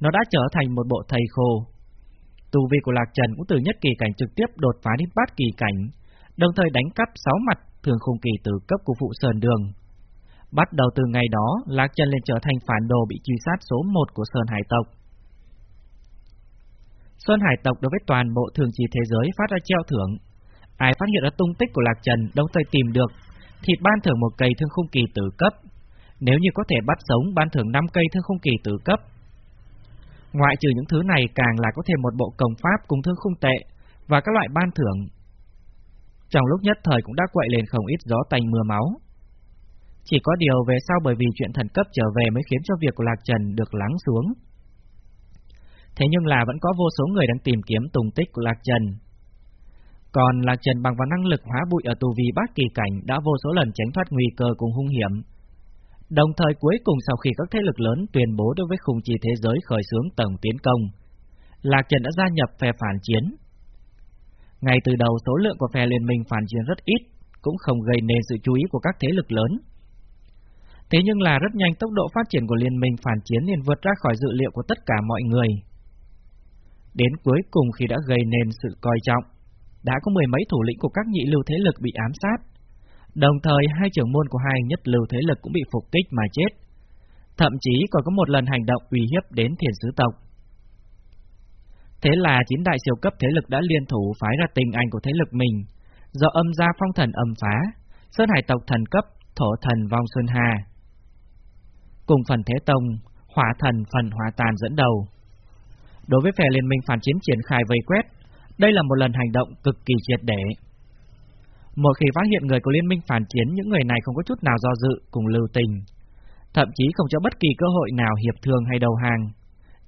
nó đã trở thành một bộ thầy khô. Tu vi của Lạc Trần cũng từ nhất kỳ cảnh trực tiếp đột phá đến bát kỳ cảnh, đồng thời đánh cắp sáu mặt thường khung kỳ từ cấp của phụ Sơn Đường. Bắt đầu từ ngày đó, Lạc Trần lên trở thành phản đồ bị truy sát số 1 của Sơn Hải tộc. Sơn Hải tộc đối với toàn bộ thường trì thế giới phát ra treo thưởng. Ai phát hiện ra tung tích của Lạc Trần đồng thời tìm được, thì ban thưởng một cây thương khung kỳ tử cấp. Nếu như có thể bắt sống, ban thưởng 5 cây thương khung kỳ tử cấp. Ngoại trừ những thứ này càng là có thêm một bộ công pháp cùng thương khung tệ và các loại ban thưởng trong lúc nhất thời cũng đã quậy lên không ít gió tanh mưa máu. Chỉ có điều về sau bởi vì chuyện thần cấp trở về mới khiến cho việc của Lạc Trần được lắng xuống. Thế nhưng là vẫn có vô số người đang tìm kiếm tung tích của Lạc Trần. Còn Lạc Trần bằng vào năng lực hóa bụi ở tù vi bát kỳ cảnh đã vô số lần tránh thoát nguy cơ cùng hung hiểm. Đồng thời cuối cùng sau khi các thế lực lớn tuyên bố đối với khung chi thế giới khởi xướng tổng tiến công, Lạc Trần đã gia nhập phe phản chiến, ngay từ đầu số lượng của phe liên minh phản chiến rất ít, cũng không gây nên sự chú ý của các thế lực lớn. Thế nhưng là rất nhanh tốc độ phát triển của liên minh phản chiến liền vượt ra khỏi dự liệu của tất cả mọi người. Đến cuối cùng khi đã gây nên sự coi trọng, đã có mười mấy thủ lĩnh của các nhị lưu thế lực bị ám sát. Đồng thời hai trưởng môn của hai nhất lưu thế lực cũng bị phục kích mà chết. Thậm chí còn có một lần hành động uy hiếp đến thiền sứ tộc. Thế là chín đại siêu cấp thế lực đã liên thủ phái ra tình anh của thế lực mình, do âm gia phong thần âm phá, Sơn Hải tộc thần cấp, thổ thần vong Xuân Hà. Cùng phần Thế Tông, hỏa thần phần hỏa tàn dẫn đầu. Đối với phe liên minh phản chiến triển khai vây quét, đây là một lần hành động cực kỳ triệt để. Một khi phát hiện người của liên minh phản chiến, những người này không có chút nào do dự cùng lưu tình, thậm chí không cho bất kỳ cơ hội nào hiệp thương hay đầu hàng,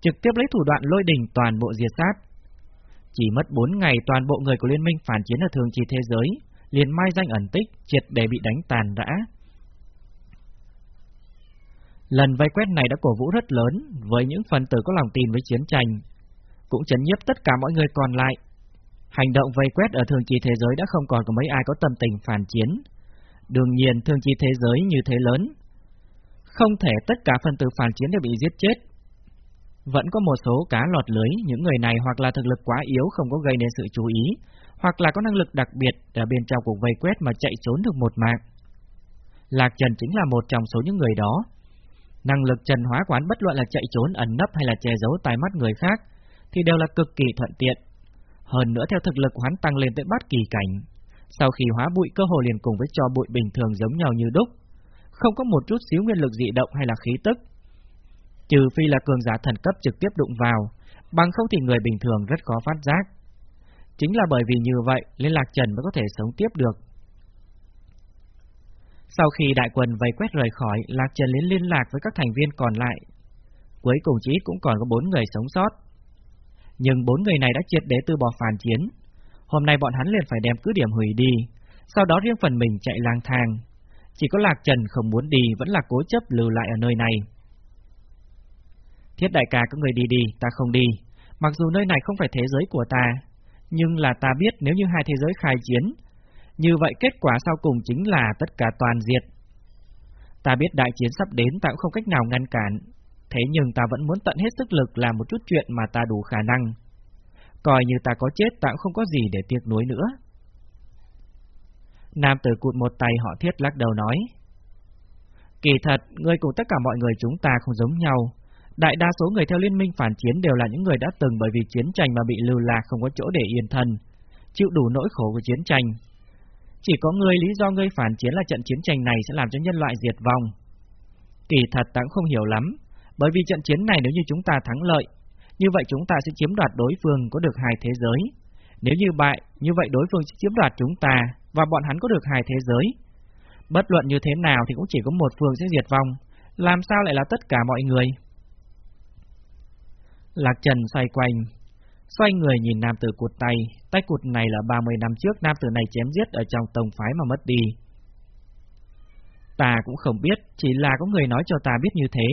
trực tiếp lấy thủ đoạn lôi đình toàn bộ diệt sát. Chỉ mất 4 ngày toàn bộ người của liên minh phản chiến ở thường trì thế giới, liền mai danh ẩn tích, triệt để bị đánh tàn rã. Lần vây quét này đã cổ vũ rất lớn với những phần tử có lòng tin với chiến tranh. cũng chấn nhiếp tất cả mọi người còn lại. Hành động vây quét ở thường trì thế giới đã không còn có mấy ai có tâm tình phản chiến. Đương nhiên thường trì thế giới như thế lớn. Không thể tất cả phần tử phản chiến đều bị giết chết. Vẫn có một số cá lọt lưới, những người này hoặc là thực lực quá yếu không có gây nên sự chú ý, hoặc là có năng lực đặc biệt ở bên trong cuộc vây quét mà chạy trốn được một mạng. Lạc Trần chính là một trong số những người đó. Năng lực trần hóa quán bất luận là chạy trốn ẩn nấp hay là che giấu tai mắt người khác thì đều là cực kỳ thuận tiện. Hơn nữa theo thực lực hoán tăng lên tới bát kỳ cảnh, sau khi hóa bụi cơ hồ liền cùng với cho bụi bình thường giống nhau như đúc, không có một chút xíu nguyên lực dị động hay là khí tức. Trừ phi là cường giả thần cấp trực tiếp đụng vào, bằng không thì người bình thường rất khó phát giác. Chính là bởi vì như vậy, Liên Lạc Trần mới có thể sống tiếp được. Sau khi đại quân vây quét rời khỏi, Lạc Trần liên liên lạc với các thành viên còn lại. Cuối cùng chỉ cũng còn có bốn người sống sót. Nhưng bốn người này đã triệt để từ bỏ phản chiến. Hôm nay bọn hắn liền phải đem cứ điểm hủy đi, sau đó riêng phần mình chạy lang thang. Chỉ có Lạc Trần không muốn đi, vẫn là cố chấp lưu lại ở nơi này. Thiết đại ca có người đi đi, ta không đi. Mặc dù nơi này không phải thế giới của ta, nhưng là ta biết nếu như hai thế giới khai chiến, như vậy kết quả sau cùng chính là tất cả toàn diệt. Ta biết đại chiến sắp đến ta cũng không cách nào ngăn cản, thế nhưng ta vẫn muốn tận hết sức lực làm một chút chuyện mà ta đủ khả năng. Coi như ta có chết ta cũng không có gì để tiếc nuối nữa. Nam tử cụt một tay họ thiết lắc đầu nói. Kỳ thật, ngươi cùng tất cả mọi người chúng ta không giống nhau. Đại đa số người theo liên minh phản chiến đều là những người đã từng bởi vì chiến tranh mà bị lưu lạc không có chỗ để yên thân, chịu đủ nỗi khổ của chiến tranh. Chỉ có ngươi lý do ngươi phản chiến là trận chiến tranh này sẽ làm cho nhân loại diệt vong. Kỳ thật ta cũng không hiểu lắm, bởi vì trận chiến này nếu như chúng ta thắng lợi, như vậy chúng ta sẽ chiếm đoạt đối phương có được hai thế giới. Nếu như bại, như vậy đối phương sẽ chiếm đoạt chúng ta và bọn hắn có được hai thế giới. Bất luận như thế nào thì cũng chỉ có một phương sẽ diệt vong, làm sao lại là tất cả mọi người? Lạc Trần xoay quanh, xoay người nhìn nam tử cụt tay, tay cụt này là 30 năm trước nam tử này chém giết ở trong tông phái mà mất đi. Ta cũng không biết, chỉ là có người nói cho ta biết như thế,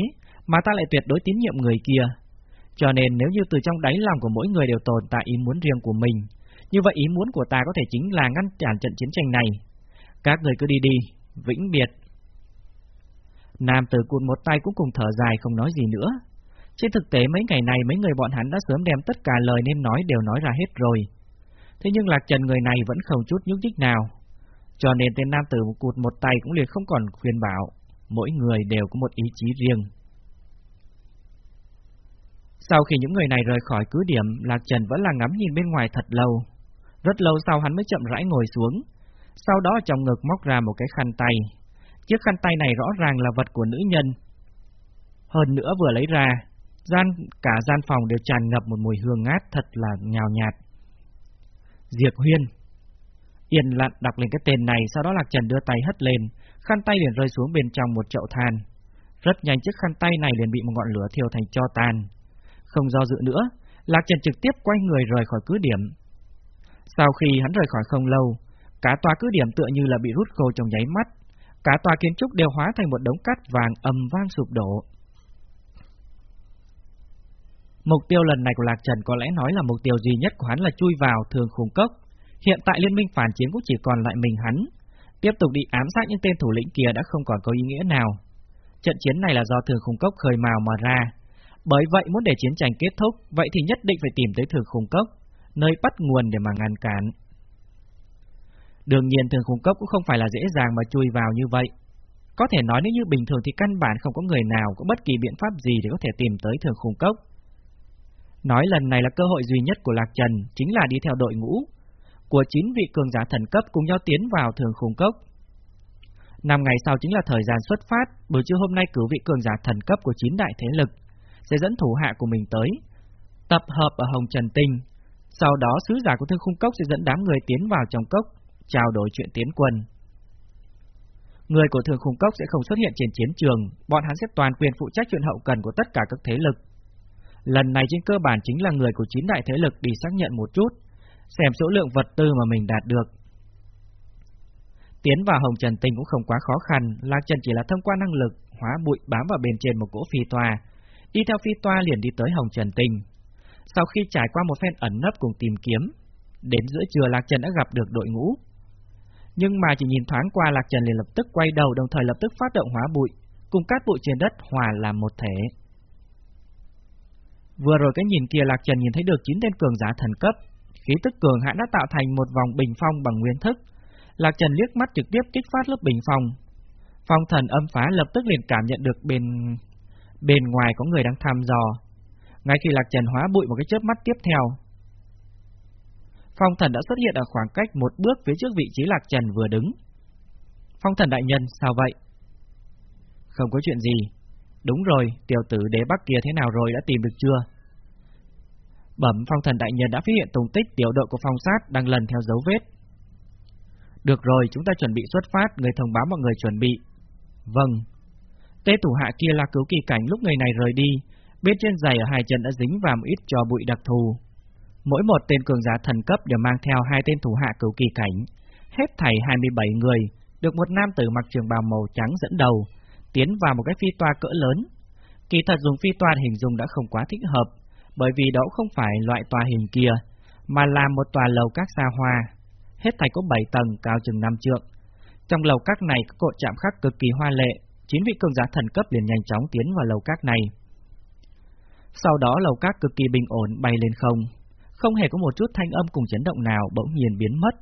mà ta lại tuyệt đối tín nhiệm người kia. Cho nên nếu như từ trong đáy lòng của mỗi người đều tồn tại ý muốn riêng của mình, như vậy ý muốn của ta có thể chính là ngăn cản trận chiến tranh này. Các người cứ đi đi, vĩnh biệt. Nam tử cụt một tay cũng cùng thở dài không nói gì nữa. Trên thực tế mấy ngày này mấy người bọn hắn đã sớm đem tất cả lời nên nói đều nói ra hết rồi. Thế nhưng Lạc Trần người này vẫn không chút nhúc nhích nào. Cho nên tên nam tử cụt một tay cũng liền không còn khuyên bảo, mỗi người đều có một ý chí riêng. Sau khi những người này rời khỏi cứ điểm, Lạc Trần vẫn là ngắm nhìn bên ngoài thật lâu. Rất lâu sau hắn mới chậm rãi ngồi xuống, sau đó trong ngực móc ra một cái khăn tay. Chiếc khăn tay này rõ ràng là vật của nữ nhân. Hơn nữa vừa lấy ra, gian cả gian phòng đều tràn ngập một mùi hương ngát thật là nhào nhạt. Diệp Huyên Yên lặng đọc lên cái tên này, sau đó Lạc Trần đưa tay hất lên, khăn tay liền rơi xuống bên trong một chậu than. Rất nhanh chiếc khăn tay này liền bị một ngọn lửa thiêu thành cho tàn. Không do dự nữa, Lạc Trần trực tiếp quay người rời khỏi cứ điểm. Sau khi hắn rời khỏi không lâu, cả tòa cứ điểm tựa như là bị rút khô trong nháy mắt, cả tòa kiến trúc đều hóa thành một đống cát vàng ầm vang sụp đổ. Mục tiêu lần này của Lạc Trần có lẽ nói là mục tiêu duy nhất của hắn là chui vào thường khủng cốc. Hiện tại liên minh phản chiến cũng chỉ còn lại mình hắn. Tiếp tục đi ám sát những tên thủ lĩnh kia đã không còn có ý nghĩa nào. Trận chiến này là do thường khủng cốc khơi mào mà ra, bởi vậy muốn để chiến tranh kết thúc, vậy thì nhất định phải tìm tới thường khung cốc, nơi bắt nguồn để mà ngăn cản. Đương nhiên thường khung cốc cũng không phải là dễ dàng mà chui vào như vậy. Có thể nói nếu như bình thường thì căn bản không có người nào có bất kỳ biện pháp gì để có thể tìm tới thường khung cốc. Nói lần này là cơ hội duy nhất của Lạc Trần, chính là đi theo đội ngũ của chín vị cường giả thần cấp cùng nhau tiến vào thường khung cốc. Năm ngày sau chính là thời gian xuất phát, buổi trưa hôm nay cử vị cường giả thần cấp của chín đại thế lực sẽ dẫn thủ hạ của mình tới, tập hợp ở Hồng Trần Tinh. Sau đó sứ giả của Thương Khung Cốc sẽ dẫn đám người tiến vào trong cốc, trao đổi chuyện tiến quân. Người của thường Khung Cốc sẽ không xuất hiện trên chiến trường, bọn hắn sẽ toàn quyền phụ trách chuyện hậu cần của tất cả các thế lực. Lần này trên cơ bản chính là người của chín đại thế lực đi xác nhận một chút, xem số lượng vật tư mà mình đạt được. Tiến vào Hồng Trần Tinh cũng không quá khó khăn, Lạc Trần chỉ là thông qua năng lực hóa bụi bám vào bên trên một cỗ phi toa, đi theo phi toa liền đi tới Hồng Trần Tinh. Sau khi trải qua một phen ẩn nấp cùng tìm kiếm, đến giữa trưa Lạc Trần đã gặp được đội ngũ. Nhưng mà chỉ nhìn thoáng qua Lạc Trần liền lập tức quay đầu đồng thời lập tức phát động hóa bụi, cùng cát bụi trên đất hòa làm một thể. Vừa rồi cái nhìn kia Lạc Trần nhìn thấy được chín tên cường giả thần cấp, khí tức cường hãn đã tạo thành một vòng bình phong bằng nguyên thức. Lạc Trần liếc mắt trực tiếp kích phát lớp bình phong. Phong thần âm phá lập tức liền cảm nhận được bên bên ngoài có người đang thăm dò. Ngay khi Lạc Trần hóa bụi một cái chớp mắt tiếp theo, Phong thần đã xuất hiện ở khoảng cách một bước phía trước vị trí Lạc Trần vừa đứng. Phong thần đại nhân, sao vậy? Không có chuyện gì. Đúng rồi, tiểu tử đế bắc kia thế nào rồi đã tìm được chưa? Bẩm phong thần đại nhân đã phát hiện tung tích tiểu đội của phong sát đang lần theo dấu vết. Được rồi, chúng ta chuẩn bị xuất phát, người thông báo mọi người chuẩn bị. Vâng. Tế thủ hạ kia là cứu kỳ cảnh lúc người này rời đi, bên trên giày ở hai chân đã dính vào một ít trò bụi đặc thù. Mỗi một tên cường giả thần cấp đều mang theo hai tên thủ hạ cứu kỳ cảnh, hết thảy 27 người, được một nam tử mặc trường bào màu trắng dẫn đầu, tiến vào một cái phi toa cỡ lớn. Kỳ thật dùng phi toa hình dung đã không quá thích hợp, bởi vì đó không phải loại tòa hình kia, mà là một tòa lầu các xa hoa. Hết thảy có 7 tầng, cao chừng 5 trượng. Trong lầu các này có cột chạm khắc cực kỳ hoa lệ, chín vị cường giả thần cấp liền nhanh chóng tiến vào lầu các này. Sau đó lầu các cực kỳ bình ổn bay lên không, không hề có một chút thanh âm cùng chấn động nào bỗng nhiên biến mất.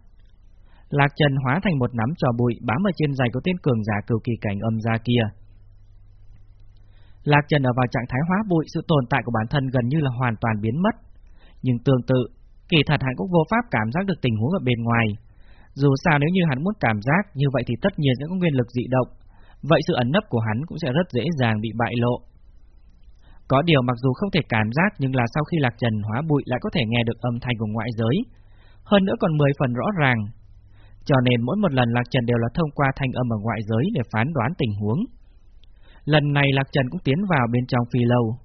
Lạc Trần hóa thành một nắm trò bụi bám ở trên giày của tên cường giả cực kỳ cảnh âm ra kia. Lạc Trần ở vào trạng thái hóa bụi, sự tồn tại của bản thân gần như là hoàn toàn biến mất. Nhưng tương tự, kỳ thật hắn cũng vô pháp cảm giác được tình huống ở bên ngoài. Dù sao nếu như hắn muốn cảm giác, như vậy thì tất nhiên sẽ có nguyên lực dị động, vậy sự ẩn nấp của hắn cũng sẽ rất dễ dàng bị bại lộ. Có điều mặc dù không thể cảm giác nhưng là sau khi Lạc Trần hóa bụi lại có thể nghe được âm thanh của ngoại giới, hơn nữa còn 10 phần rõ ràng. Cho nên mỗi một lần Lạc Trần đều là thông qua thanh âm ở ngoại giới để phán đoán tình huống. Lần này Lạc Trần cũng tiến vào bên trong phi lâu.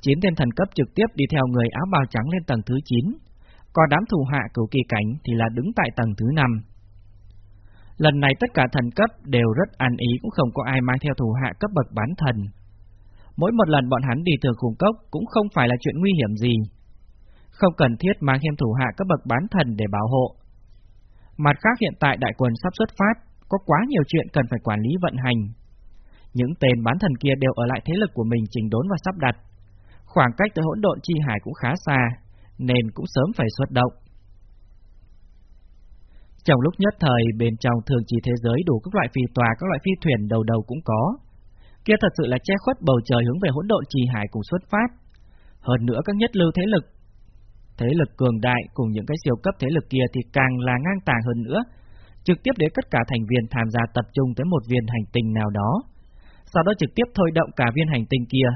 Chín tên thần cấp trực tiếp đi theo người áo bào trắng lên tầng thứ 9, còn đám thủ hạ cửu kỳ cảnh thì là đứng tại tầng thứ 5. Lần này tất cả thần cấp đều rất an ý cũng không có ai mang theo thủ hạ cấp bậc bán thần. Mỗi một lần bọn hắn đi từ khủng cốc cũng không phải là chuyện nguy hiểm gì. Không cần thiết mang thêm thủ hạ cấp bậc bán thần để bảo hộ. Mặt khác hiện tại đại quân sắp xuất phát, có quá nhiều chuyện cần phải quản lý vận hành. Những tên bán thần kia đều ở lại thế lực của mình trình đốn và sắp đặt. Khoảng cách tới hỗn độn chi hải cũng khá xa, nên cũng sớm phải xuất động. Trong lúc nhất thời, bên trong thường trì thế giới đủ các loại phi tòa, các loại phi thuyền đầu đầu cũng có. Kia thật sự là che khuất bầu trời hướng về hỗn độn trì hải cùng xuất phát. Hơn nữa các nhất lưu thế lực, thế lực cường đại cùng những cái siêu cấp thế lực kia thì càng là ngang tàng hơn nữa, trực tiếp để tất cả thành viên tham gia tập trung tới một viên hành tinh nào đó, sau đó trực tiếp thôi động cả viên hành tinh kia.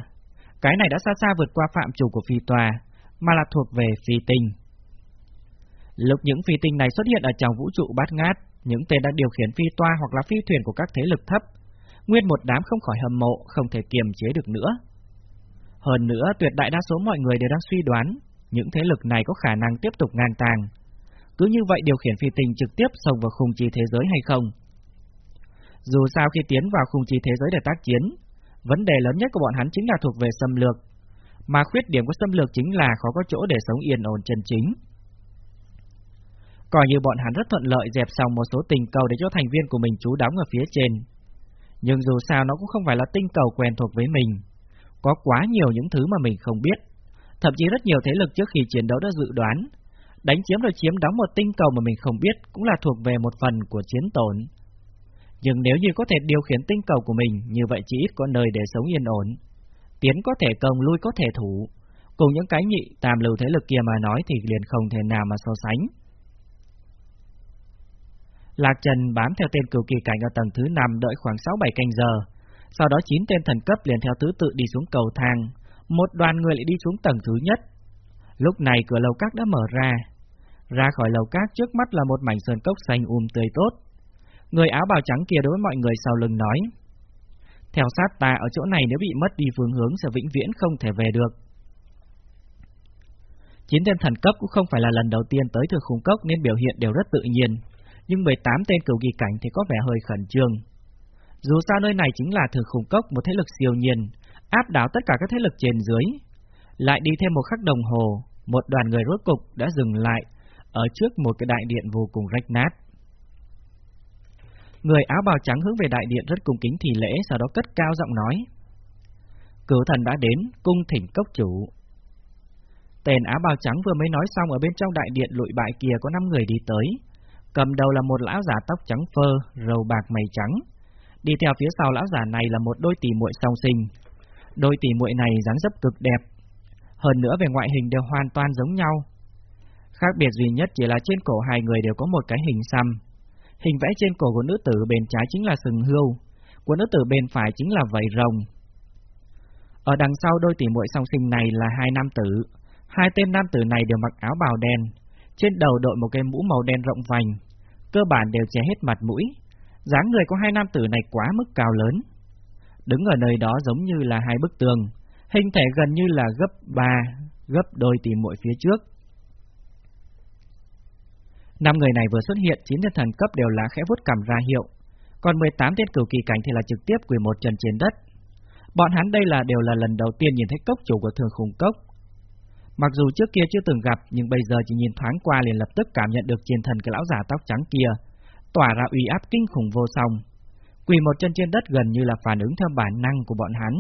Cái này đã xa xa vượt qua phạm chủ của phi tòa, mà là thuộc về phi tinh. Lúc những phi tinh này xuất hiện ở trong vũ trụ bát ngát, những tên đang điều khiển phi toa hoặc là phi thuyền của các thế lực thấp, nguyên một đám không khỏi hâm mộ, không thể kiềm chế được nữa. Hơn nữa, tuyệt đại đa số mọi người đều đang suy đoán, những thế lực này có khả năng tiếp tục ngang tàng. Cứ như vậy điều khiển phi tinh trực tiếp xông vào khung chi thế giới hay không? Dù sao khi tiến vào khung chi thế giới để tác chiến, vấn đề lớn nhất của bọn hắn chính là thuộc về xâm lược, mà khuyết điểm của xâm lược chính là khó có chỗ để sống yên ổn chân chính. Coi như bọn hắn rất thuận lợi dẹp xong một số tình cầu để cho thành viên của mình trú đóng ở phía trên. Nhưng dù sao nó cũng không phải là tinh cầu quen thuộc với mình. Có quá nhiều những thứ mà mình không biết. Thậm chí rất nhiều thế lực trước khi chiến đấu đã dự đoán. Đánh chiếm rồi chiếm đóng một tinh cầu mà mình không biết cũng là thuộc về một phần của chiến tổn. Nhưng nếu như có thể điều khiển tinh cầu của mình, như vậy chỉ ít có nơi để sống yên ổn. Tiến có thể công, lui có thể thủ. Cùng những cái nhị tam lưu thế lực kia mà nói thì liền không thể nào mà so sánh. Lạc Trần bám theo tên cửu kỳ cảnh ở tầng thứ 5 đợi khoảng 6-7 canh giờ. Sau đó 9 tên thần cấp liền theo tứ tự đi xuống cầu thang. Một đoàn người lại đi xuống tầng thứ nhất. Lúc này cửa lầu các đã mở ra. Ra khỏi lầu các trước mắt là một mảnh sơn cốc xanh um tươi tốt. Người áo bào trắng kia đối với mọi người sau lưng nói. Theo sát ta ở chỗ này nếu bị mất đi phương hướng sẽ vĩnh viễn không thể về được. Chín tên thần cấp cũng không phải là lần đầu tiên tới thừa khung cốc nên biểu hiện đều rất tự nhiên, nhưng 18 tên cửu kỳ cảnh thì có vẻ hơi khẩn trương. Dù sao nơi này chính là thừa khung cốc một thế lực siêu nhiên, áp đảo tất cả các thế lực trên dưới. Lại đi thêm một khắc đồng hồ, một đoàn người rốt cục đã dừng lại ở trước một cái đại điện vô cùng rách nát. Người áo bào trắng hướng về đại điện rất cung kính thì lễ, sau đó cất cao giọng nói. Cửu thần đã đến, cung thỉnh cốc chủ. Tên áo bào trắng vừa mới nói xong ở bên trong đại điện lụi bại kia có năm người đi tới. Cầm đầu là một lão giả tóc trắng phơ, râu bạc mày trắng. Đi theo phía sau lão giả này là một đôi tỷ muội song sinh. Đôi tỷ muội này dáng dấp cực đẹp. Hơn nữa về ngoại hình đều hoàn toàn giống nhau. Khác biệt duy nhất chỉ là trên cổ hai người đều có một cái hình xăm. Hình vẽ trên cổ của nữ tử bên trái chính là sừng hươu, của nữ tử bên phải chính là vảy rồng. Ở đằng sau đôi tỷ muội song sinh này là hai nam tử. Hai tên nam tử này đều mặc áo bào đen, trên đầu đội một cái mũ màu đen rộng vành, cơ bản đều che hết mặt mũi. dáng người của hai nam tử này quá mức cao lớn. Đứng ở nơi đó giống như là hai bức tường, hình thể gần như là gấp ba, gấp đôi tỷ muội phía trước. Năm người này vừa xuất hiện, chín thiên thần cấp đều là khẽ vuốt cầm ra hiệu, còn 18 tên cửu kỳ cảnh thì là trực tiếp quỳ một chân trên đất. Bọn hắn đây là đều là lần đầu tiên nhìn thấy cốc chủ của thường khủng cốc. Mặc dù trước kia chưa từng gặp, nhưng bây giờ chỉ nhìn thoáng qua liền lập tức cảm nhận được chiến thần cái lão giả tóc trắng kia, tỏa ra uy áp kinh khủng vô song. Quỳ một chân trên đất gần như là phản ứng theo bản năng của bọn hắn.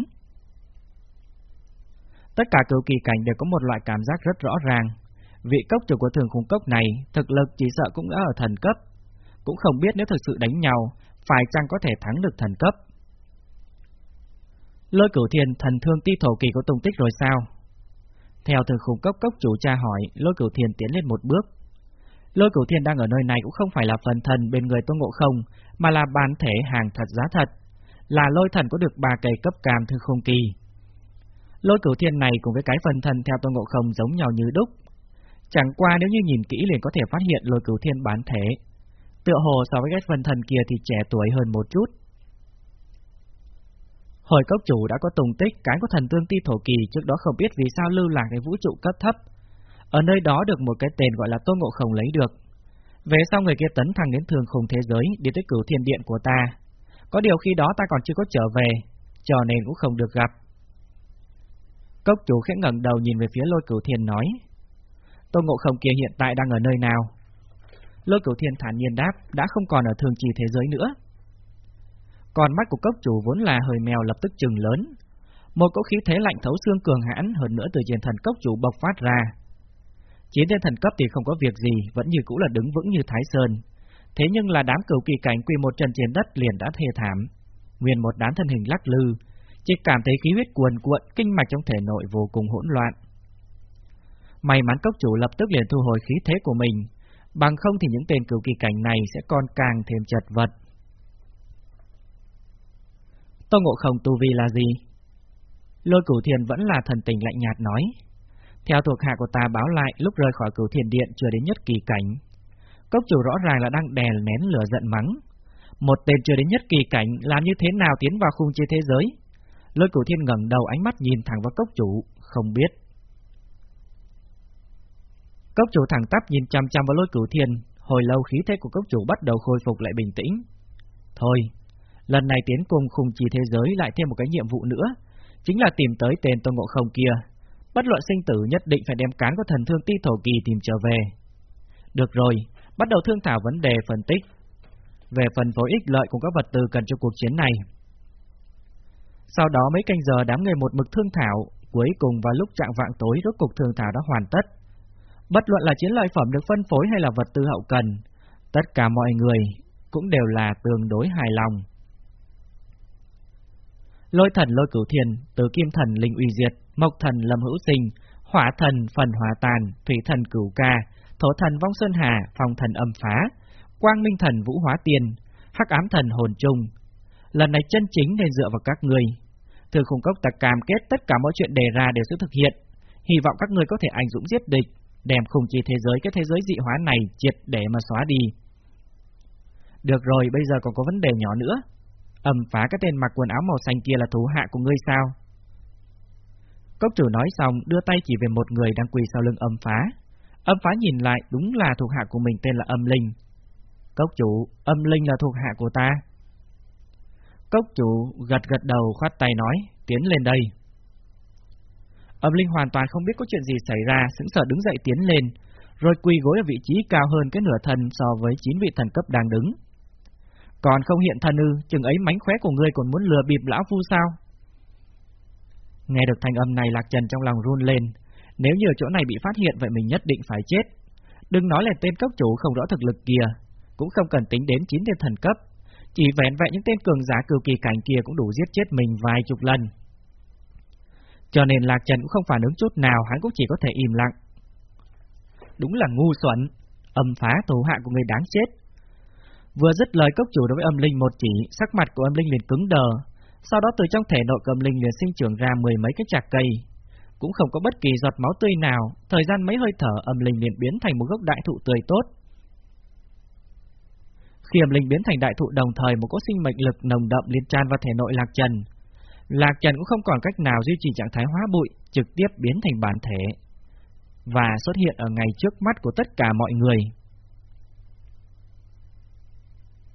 Tất cả cửu kỳ cảnh đều có một loại cảm giác rất rõ ràng, vị cốc chủ của thường khung cốc này thực lực chỉ sợ cũng đã ở thần cấp, cũng không biết nếu thực sự đánh nhau, phải chăng có thể thắng được thần cấp. Lôi cửu thiên thần thương ti thổ kỳ có tung tích rồi sao? Theo thường khung cốc cốc chủ tra hỏi, lôi cửu thiên tiến lên một bước. Lôi cửu thiên đang ở nơi này cũng không phải là phần thần bên người tôn ngộ không, mà là bán thể hàng thật giá thật, là lôi thần có được ba cây cấp cam thư không kỳ. Lôi cửu thiên này cùng với cái phần thần theo tôn ngộ không giống nhau như đúc, Chẳng qua nếu như nhìn kỹ liền có thể phát hiện lôi cửu thiên bán thể. Tựa hồ so với cái phần thần kia thì trẻ tuổi hơn một chút. Hồi cốc chủ đã có tùng tích cái của thần tương ti thổ kỳ trước đó không biết vì sao lưu lạc đến vũ trụ cấp thấp. Ở nơi đó được một cái tên gọi là tôn ngộ không lấy được. Về sau người kia tấn thăng đến thường khủng thế giới, đi tới cửu thiên điện của ta. Có điều khi đó ta còn chưa có trở về, cho nên cũng không được gặp. Cốc chủ khẽ ngẩng đầu nhìn về phía lôi cửu thiên nói, Tôn Ngộ Không kia hiện tại đang ở nơi nào? Lôi cửu thiên thản nhiên đáp, đã không còn ở thường trì thế giới nữa. Còn mắt của cốc chủ vốn là hơi mèo lập tức trừng lớn. Một cỗ khí thế lạnh thấu xương cường hãn hơn nữa từ trên thần cốc chủ bộc phát ra. Chiến thiên thần cấp thì không có việc gì, vẫn như cũ là đứng vững như Thái Sơn. Thế nhưng là đám cửu kỳ cảnh quy một chân trên đất liền đã thê thảm. Nguyên một đám thân hình lắc lư, chỉ cảm thấy khí huyết cuồn cuộn, kinh mạch trong thể nội vô cùng hỗn loạn. May mắn cốc chủ lập tức liền thu hồi khí thế của mình, bằng không thì những tên cửu kỳ cảnh này sẽ còn càng thêm chật vật. Tô Ngộ Không tu vi là gì? Lôi cửu thiền vẫn là thần tình lạnh nhạt nói. Theo thuộc hạ của ta báo lại, lúc rời khỏi cửu thiền điện chưa đến nhất kỳ cảnh. Cốc chủ rõ ràng là đang đè nén lửa giận mắng. Một tên chưa đến nhất kỳ cảnh làm như thế nào tiến vào khung chế thế giới? Lôi cửu thiên ngẩng đầu ánh mắt nhìn thẳng vào cốc chủ, không biết. Cốc chủ thẳng tắp nhìn chăm chăm vào lôi cửu thiên, hồi lâu khí thế của cốc chủ bắt đầu khôi phục lại bình tĩnh. Thôi, lần này tiến cùng khung trì thế giới lại thêm một cái nhiệm vụ nữa, chính là tìm tới tên Tôn Ngộ Không kia. Bất luận sinh tử nhất định phải đem cán của thần thương ti thổ kỳ tìm trở về. Được rồi, bắt đầu thương thảo vấn đề phân tích. Về phần phối ích lợi của các vật tư cần cho cuộc chiến này. Sau đó mấy canh giờ đám người một mực thương thảo, cuối cùng vào lúc trạng vạng tối rốt cục thương thảo đã hoàn tất. Bất luận là chiến lợi phẩm được phân phối hay là vật tư hậu cần, tất cả mọi người cũng đều là tương đối hài lòng. Lôi thần lôi cửu thiền từ kim thần linh uy diệt, mộc thần lâm hữu sinh, hỏa thần phần hỏa tàn, thủy thần cửu ca, thổ thần vong sơn hà, phong thần âm phá, quang minh thần vũ hóa tiền hắc ám thần hồn trung. Lần này chân chính nên dựa vào các người. Thường khung cốc ta cam kết tất cả mọi chuyện đề ra đều sẽ thực hiện. Hy vọng các người có thể anh dũng giết địch, đem khung chi thế giới cái thế giới dị hóa này triệt để mà xóa đi. Được rồi, bây giờ còn có vấn đề nhỏ nữa. Ẩm phá cái tên mặc quần áo màu xanh kia là thú hạ của ngươi sao? Cốc chủ nói xong, đưa tay chỉ về một người đang quỳ sau lưng âm phá. Âm phá nhìn lại, đúng là thuộc hạ của mình tên là âm linh. Cốc chủ, âm linh là thuộc hạ của ta. Cốc chủ gật gật đầu khoát tay nói, tiến lên đây. Âm linh hoàn toàn không biết có chuyện gì xảy ra, sững sờ đứng dậy tiến lên, rồi quỳ gối ở vị trí cao hơn cái nửa thân so với chín vị thần cấp đang đứng. Còn không hiện thân ư, chừng ấy mánh khóe của ngươi còn muốn lừa bịp lão phu sao? Nghe được thanh âm này Lạc Trần trong lòng run lên, nếu như ở chỗ này bị phát hiện vậy mình nhất định phải chết. Đừng nói là tên cấp chủ không rõ thực lực kia, cũng không cần tính đến chín tên thần cấp, chỉ vẹn vẹn những tên cường giả cực kỳ cảnh kia cũng đủ giết chết mình vài chục lần. Cho nên Lạc Trần cũng không phản ứng chút nào, hắn cũng chỉ có thể im lặng. Đúng là ngu xuẩn, âm phá thủ hạ của người đáng chết. Vừa dứt lời cốc chủ đối với âm linh một chỉ, sắc mặt của âm linh liền cứng đờ, sau đó từ trong thể nội của âm linh liền sinh trưởng ra mười mấy cái chạc cây, cũng không có bất kỳ giọt máu tươi nào, thời gian mấy hơi thở âm linh liền biến thành một gốc đại thụ tươi tốt. Khi âm linh biến thành đại thụ đồng thời một cỗ sinh mệnh lực nồng đậm liên tràn vào thể nội Lạc Trần. Lạc Trần cũng không còn cách nào duy trì trạng thái hóa bụi, trực tiếp biến thành bản thể và xuất hiện ở ngay trước mắt của tất cả mọi người.